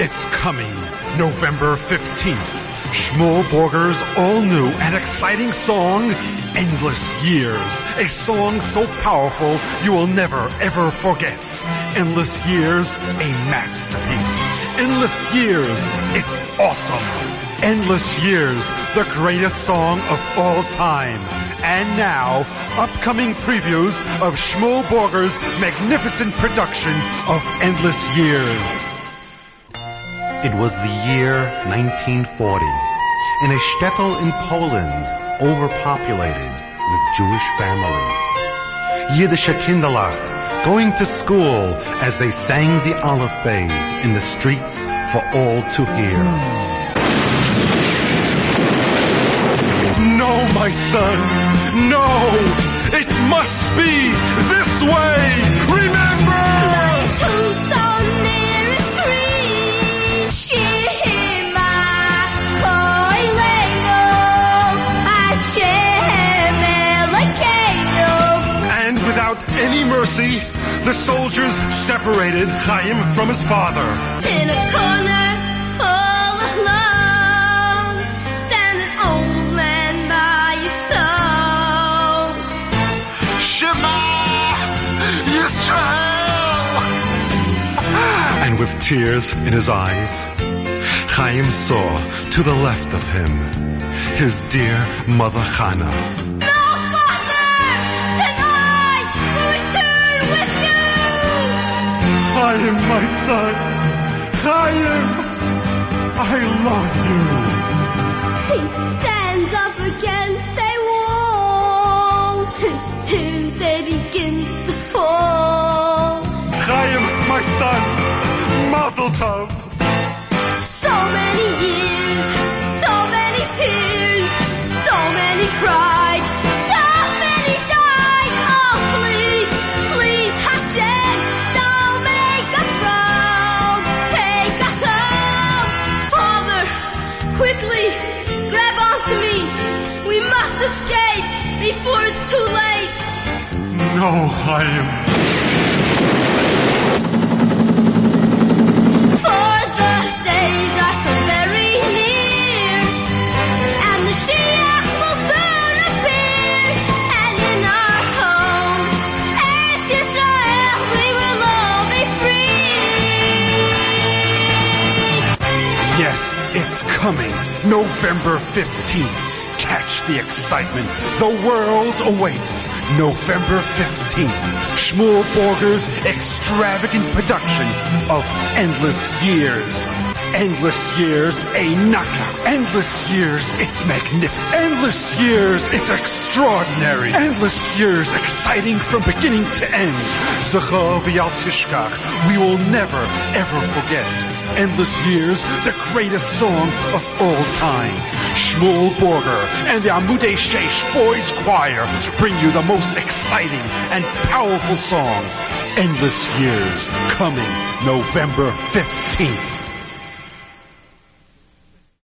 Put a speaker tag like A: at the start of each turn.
A: it's coming November 15th. Shmuel Borger's all new and exciting song, Endless Years. A song so powerful you will never ever forget. Endless Years, a masterpiece. Endless Years, it's awesome. Endless Years, the greatest song of all time. And now, upcoming previews of Shmuel Borger's magnificent production of Endless Years.
B: It was the year 1940. In a shtetl in Poland, overpopulated with Jewish families. Yiddische Kinderlach going to school as they sang the Aleph Bays in the streets for all to hear.
A: No, my son, no! It must be this way! Remember! The soldiers separated Chaim from his father.
C: In a corner, all alone, stands an old man by his stone.
A: Shema Yisrael! And with tears in his eyes, Chaim saw to the left of him his dear mother Hannah. My son! Chaim! I love you!
C: He stands up against a wall. His Tuesday begins to fall.
A: Chaim, my son! Mazel tov!
C: So many years, We must escape before it's too late.
A: No, Chaim.
C: For the days are so very near, and the will soon appear. And in our home, Eretz Yisrael, we will all be free.
A: Yes, it's coming. November 15th. Catch the excitement. The world awaits. November 15th. Shmuel Borger's extravagant production of Endless Years. Endless Years, a knockout. Endless Years, it's magnificent. Endless Years, it's extraordinary. Endless Years, exciting from beginning to end. Zachor we will never, ever forget. Endless Years, the greatest song of all time. Shmuel Borger and the Amudei Shaish Boys Choir bring you the most exciting and powerful song. Endless Years, coming November 15th.